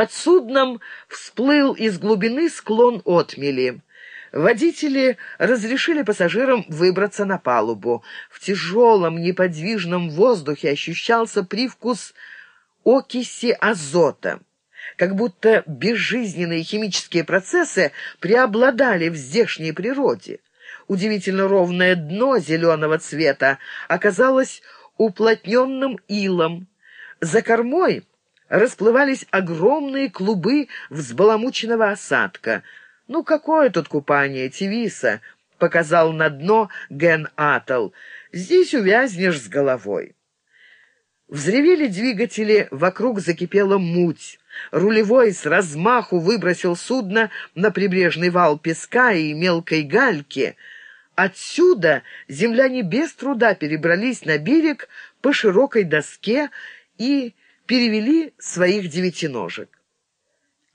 Под судном всплыл из глубины склон отмели. Водители разрешили пассажирам выбраться на палубу. В тяжелом неподвижном воздухе ощущался привкус окиси азота как будто безжизненные химические процессы преобладали в здешней природе. Удивительно ровное дно зеленого цвета оказалось уплотненным илом. За кормой расплывались огромные клубы взбаламученного осадка. «Ну, какое тут купание, Тивиса?» — показал на дно Ген Атл. «Здесь увязнешь с головой». Взревели двигатели, вокруг закипела муть. Рулевой с размаху выбросил судно на прибрежный вал песка и мелкой гальки. Отсюда земляне без труда перебрались на берег по широкой доске и перевели своих девятиножек.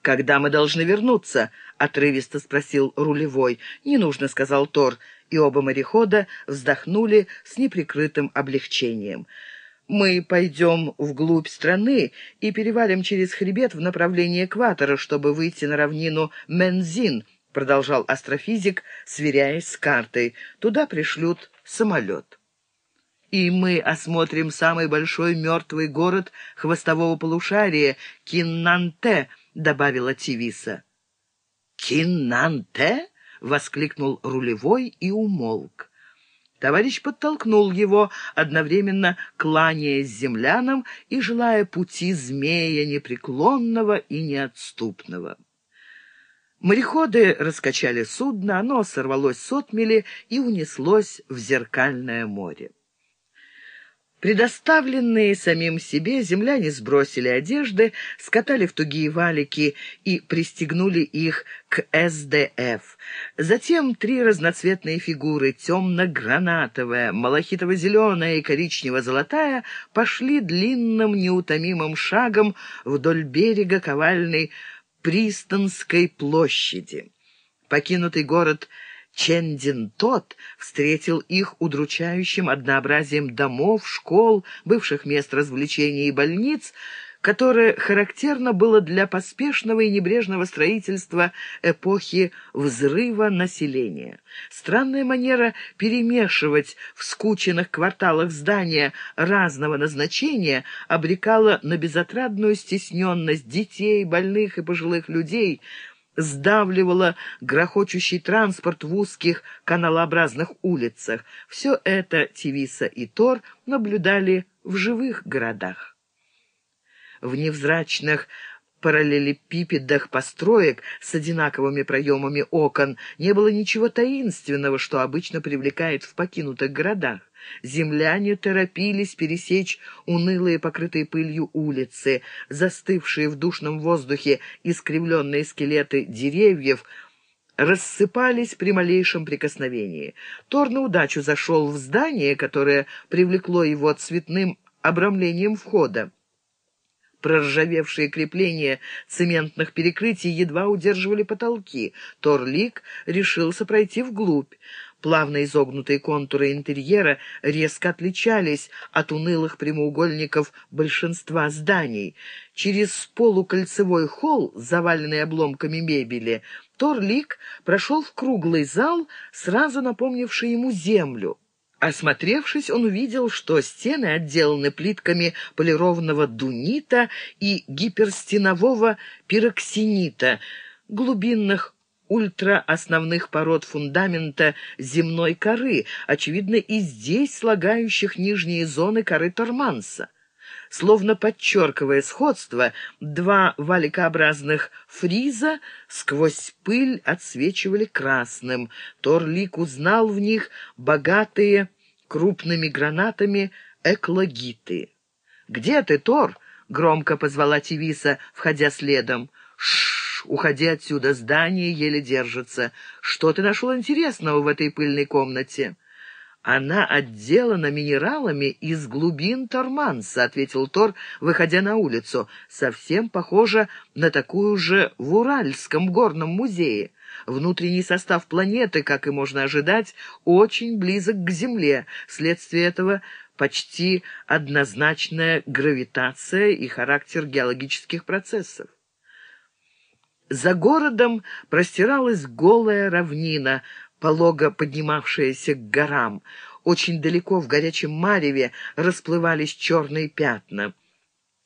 «Когда мы должны вернуться?» — отрывисто спросил рулевой. «Не нужно», — сказал Тор, и оба морехода вздохнули с неприкрытым облегчением. Мы пойдем вглубь страны и перевалим через хребет в направлении экватора, чтобы выйти на равнину Мензин, продолжал астрофизик, сверяясь с картой. Туда пришлют самолет. И мы осмотрим самый большой мертвый город хвостового полушария — Киннанте, добавила Тивиса. Киннанте? воскликнул рулевой и умолк. Товарищ подтолкнул его, одновременно кланяясь землянам и желая пути змея непреклонного и неотступного. Мореходы раскачали судно, оно сорвалось с отмели и унеслось в зеркальное море. Предоставленные самим себе, земляне сбросили одежды, скатали в тугие валики и пристегнули их к СДФ. Затем три разноцветные фигуры, темно-гранатовая, малахитово-зеленая и коричнево-золотая, пошли длинным неутомимым шагом вдоль берега ковальной Пристанской площади. Покинутый город Чендин тот встретил их удручающим однообразием домов, школ, бывших мест развлечений и больниц, которое характерно было для поспешного и небрежного строительства эпохи взрыва населения. Странная манера перемешивать в скученных кварталах здания разного назначения обрекала на безотрадную стесненность детей, больных и пожилых людей – сдавливало грохочущий транспорт в узких каналообразных улицах. Все это Тивиса и Тор наблюдали в живых городах. В невзрачных параллелепипедах построек с одинаковыми проемами окон не было ничего таинственного, что обычно привлекает в покинутых городах. Земляне торопились пересечь унылые, покрытые пылью улицы, застывшие в душном воздухе искривленные скелеты деревьев, рассыпались при малейшем прикосновении. Тор на удачу зашел в здание, которое привлекло его цветным обрамлением входа. Проржавевшие крепления цементных перекрытий едва удерживали потолки. Торлик решился пройти вглубь. Плавно изогнутые контуры интерьера резко отличались от унылых прямоугольников большинства зданий. Через полукольцевой холл, заваленный обломками мебели, Торлик прошел в круглый зал, сразу напомнивший ему землю. Осмотревшись, он увидел, что стены отделаны плитками полированного дунита и гиперстенового пироксенита, глубинных ультраосновных пород фундамента земной коры, очевидно, и здесь слагающих нижние зоны коры Торманса. Словно подчеркивая сходство, два валикообразных фриза сквозь пыль отсвечивали красным. Торлик узнал в них богатые крупными гранатами эклогиты. «Где ты, Тор?» — громко позвала Тивиса, входя следом. «Ш уходи отсюда, здание еле держится. Что ты нашел интересного в этой пыльной комнате?» «Она отделана минералами из глубин Торманса», — ответил Тор, выходя на улицу. «Совсем похоже на такую же в Уральском горном музее. Внутренний состав планеты, как и можно ожидать, очень близок к Земле. Вследствие этого почти однозначная гравитация и характер геологических процессов. За городом простиралась голая равнина, полого поднимавшаяся к горам. Очень далеко в горячем мареве расплывались черные пятна.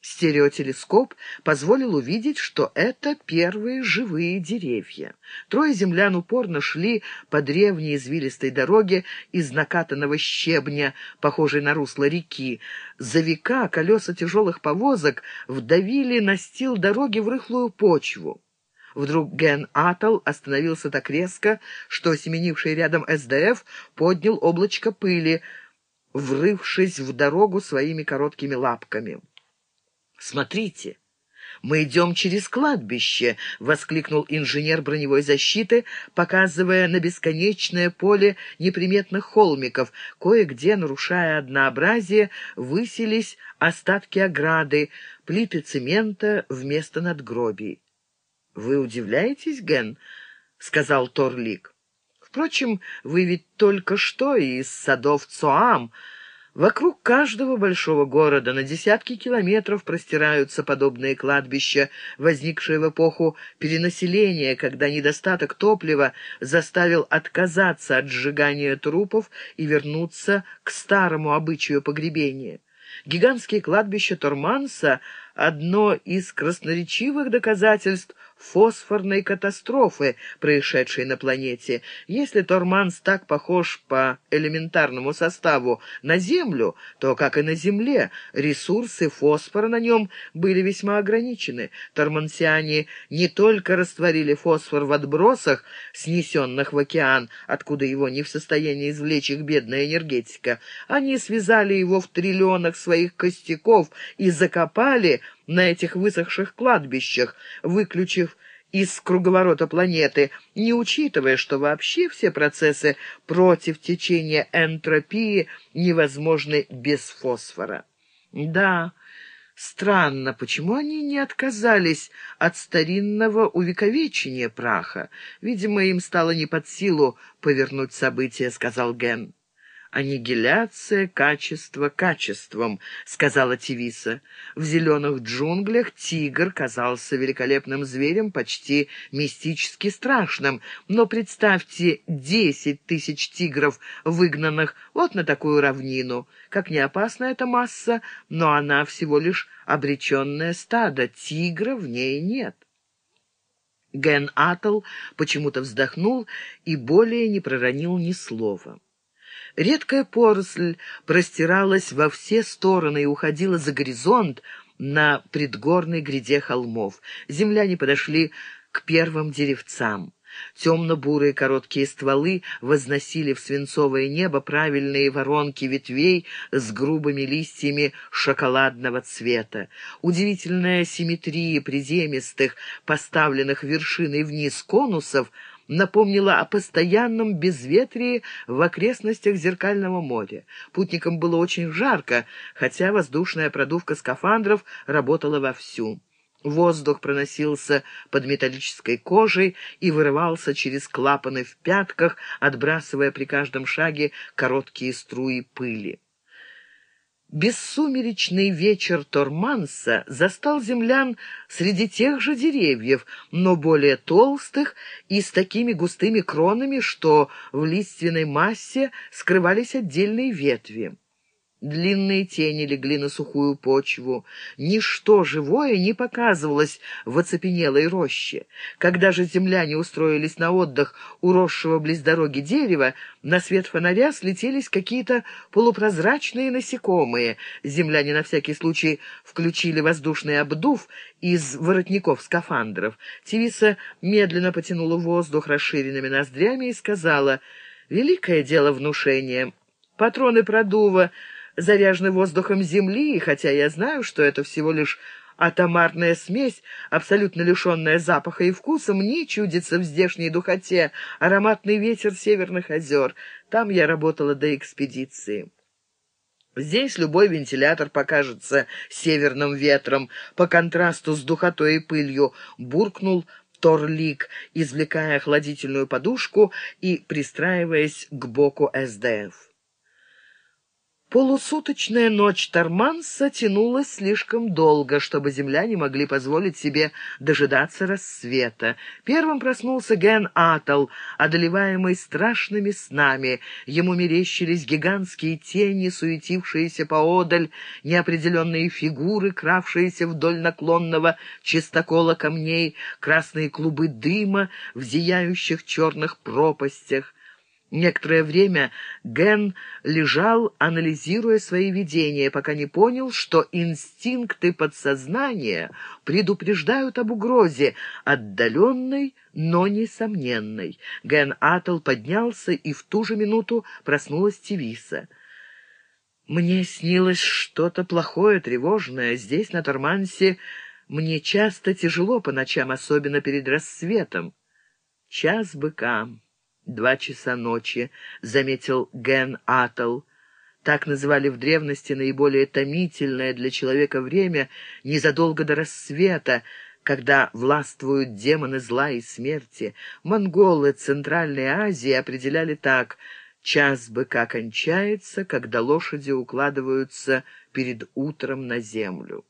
Стереотелескоп позволил увидеть, что это первые живые деревья. Трое землян упорно шли по древней извилистой дороге из накатанного щебня, похожей на русло реки. За века колеса тяжелых повозок вдавили настил дороги в рыхлую почву. Вдруг Ген Атл остановился так резко, что семенивший рядом СДФ поднял облачко пыли, врывшись в дорогу своими короткими лапками. «Смотрите!» «Мы идем через кладбище!» — воскликнул инженер броневой защиты, показывая на бесконечное поле неприметных холмиков. Кое-где, нарушая однообразие, высились остатки ограды, плиты цемента вместо надгробий. «Вы удивляетесь, Ген?» — сказал Торлик. «Впрочем, вы ведь только что из садов Цоам. Вокруг каждого большого города на десятки километров простираются подобные кладбища, возникшие в эпоху перенаселения, когда недостаток топлива заставил отказаться от сжигания трупов и вернуться к старому обычаю погребения. Гигантские кладбища Торманса — одно из красноречивых доказательств фосфорной катастрофы, происшедшей на планете. Если Торманс так похож по элементарному составу на Землю, то, как и на Земле, ресурсы фосфора на нем были весьма ограничены. Тормансиане не только растворили фосфор в отбросах, снесенных в океан, откуда его не в состоянии извлечь их бедная энергетика, они связали его в триллионах своих костяков и закопали на этих высохших кладбищах, выключив из круговорота планеты, не учитывая, что вообще все процессы против течения энтропии невозможны без фосфора. Да, странно, почему они не отказались от старинного увековечения праха? Видимо, им стало не под силу повернуть события, сказал Ген. «Аннигиляция качества качеством», — сказала Тивиса. В зеленых джунглях тигр казался великолепным зверем, почти мистически страшным. Но представьте десять тысяч тигров, выгнанных вот на такую равнину. Как не опасна эта масса, но она всего лишь обреченное стадо, тигра в ней нет. Ген Атл почему-то вздохнул и более не проронил ни слова. Редкая поросль простиралась во все стороны и уходила за горизонт на предгорной гряде холмов. Земляне подошли к первым деревцам. Темно-бурые короткие стволы возносили в свинцовое небо правильные воронки ветвей с грубыми листьями шоколадного цвета. Удивительная симметрия приземистых, поставленных вершиной вниз конусов — напомнила о постоянном безветрии в окрестностях Зеркального моря. Путникам было очень жарко, хотя воздушная продувка скафандров работала вовсю. Воздух проносился под металлической кожей и вырывался через клапаны в пятках, отбрасывая при каждом шаге короткие струи пыли. Бессумеречный вечер Торманса застал землян среди тех же деревьев, но более толстых и с такими густыми кронами, что в лиственной массе скрывались отдельные ветви. Длинные тени легли на сухую почву. Ничто живое не показывалось в оцепенелой роще. Когда же земляне устроились на отдых у росшего близ дороги дерева, на свет фонаря слетелись какие-то полупрозрачные насекомые. Земляне на всякий случай включили воздушный обдув из воротников скафандров. Тивиса медленно потянула воздух расширенными ноздрями и сказала «Великое дело внушения. Патроны продува...» заряжены воздухом Земли, хотя я знаю, что это всего лишь атомарная смесь, абсолютно лишенная запаха и вкуса, мне чудится в здешней духоте ароматный ветер северных озер. Там я работала до экспедиции. Здесь любой вентилятор покажется северным ветром. По контрасту с духотой и пылью буркнул Торлик, извлекая охладительную подушку и пристраиваясь к боку СДФ. Полусуточная ночь Торманса тянулась слишком долго, чтобы земляне могли позволить себе дожидаться рассвета. Первым проснулся Ген Атл, одолеваемый страшными снами. Ему мерещились гигантские тени, суетившиеся поодаль, неопределенные фигуры, кравшиеся вдоль наклонного чистокола камней, красные клубы дыма в зияющих черных пропастях. Некоторое время Ген лежал, анализируя свои видения, пока не понял, что инстинкты подсознания предупреждают об угрозе, отдаленной, но несомненной. Ген Атл поднялся, и в ту же минуту проснулась Тивиса. «Мне снилось что-то плохое, тревожное. Здесь, на Тормансе, мне часто тяжело по ночам, особенно перед рассветом. Час быкам». «Два часа ночи», — заметил Ген Атл. Так называли в древности наиболее томительное для человека время незадолго до рассвета, когда властвуют демоны зла и смерти. Монголы Центральной Азии определяли так «час быка кончается, когда лошади укладываются перед утром на землю».